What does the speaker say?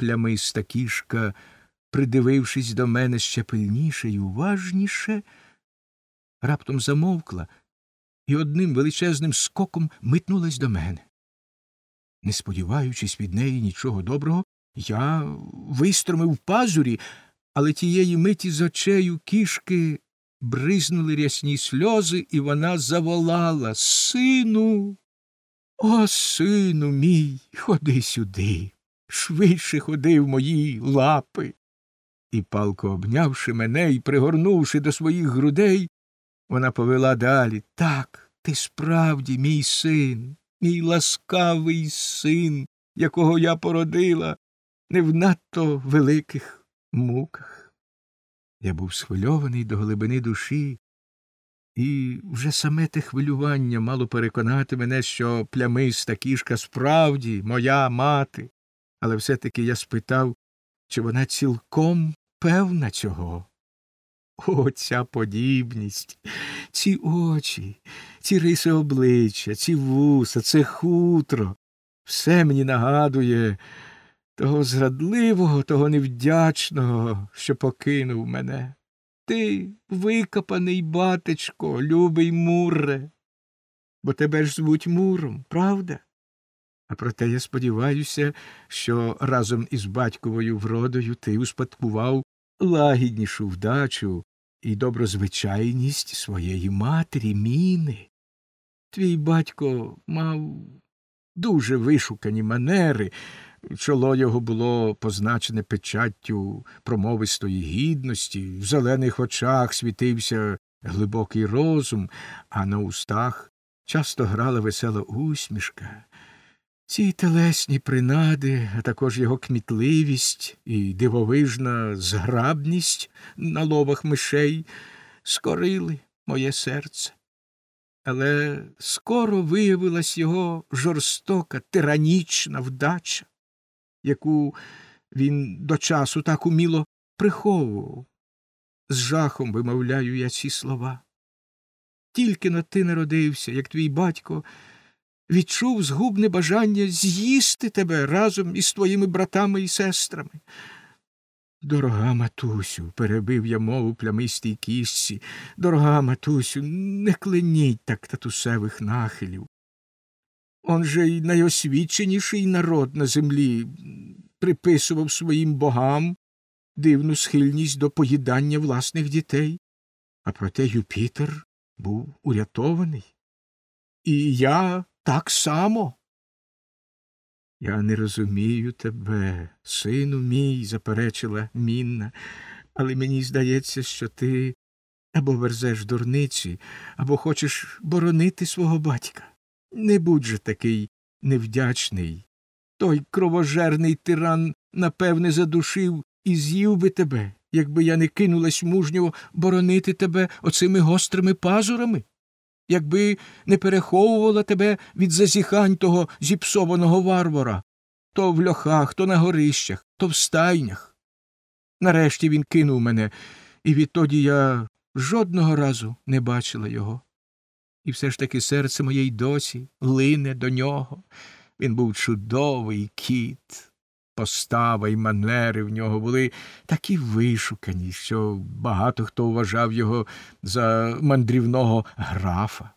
плямиста кішка, придивившись до мене ще пильніше й уважніше, раптом замовкла і одним величезним скоком митнулась до мене. Не сподіваючись від неї нічого доброго, я вистромив пазурі, але тієї миті з очею кішки бризнули рясні сльози, і вона заволала Сину. О, сину мій, ходи сюди, швидше ходи в мої лапи. І, палко обнявши мене і пригорнувши до своїх грудей, вона повела далі. Так, ти справді мій син, мій ласкавий син, якого я породила, не в надто великих муках. Я був схвильований до глибини душі, і вже саме те хвилювання мало переконати мене, що плямиста кішка справді моя мати, але все таки я спитав, чи вона цілком певна цього. О, ця подібність, ці очі, ці риси обличчя, ці вуса, це хутро, все мені нагадує того зрадливого, того невдячного, що покинув мене. Ти викопаний, батечко, любий Муре, бо тебе ж звуть Муром, правда? А проте я сподіваюся, що разом із батьковою вродою ти успадкував лагіднішу вдачу і доброзвичайність своєї матері міни. Твій батько мав дуже вишукані манери, чоло його було позначене печаттю промовистої гідності, в зелених очах світився глибокий розум, а на устах часто грала весела усмішка. Ці телесні принади, а також його кмітливість і дивовижна зграбність на ловах мишей скорили моє серце. Але скоро виявилась його жорстока, тиранічна вдача, яку він до часу так уміло приховував. З жахом вимовляю я ці слова. Тільки но ти народився, як твій батько відчув згубне бажання з'їсти тебе разом із твоїми братами і сестрами. Дорога матусю, перебив я мову плямистій кістці, дорога матусю, не кленіть так татусевих нахилів. Он же й найосвіченіший народ на землі приписував своїм богам дивну схильність до поїдання власних дітей, а проте Юпітер був урятований. І я так само. Я не розумію тебе, сину мій, заперечила Мінна, але мені здається, що ти або верзеш дурниці, або хочеш боронити свого батька. Не будь же такий невдячний. Той кровожерний тиран, напевне, задушив і з'їв би тебе, якби я не кинулась мужньо боронити тебе оцими гострими пазурами якби не переховувала тебе від зазіхань того зіпсованого варвара то в льохах, то на горищах, то в стайнях. Нарешті він кинув мене, і відтоді я жодного разу не бачила його. І все ж таки серце моє й досі лине до нього. Він був чудовий кіт. Постава і манери в нього були такі вишукані, що багато хто вважав його за мандрівного графа.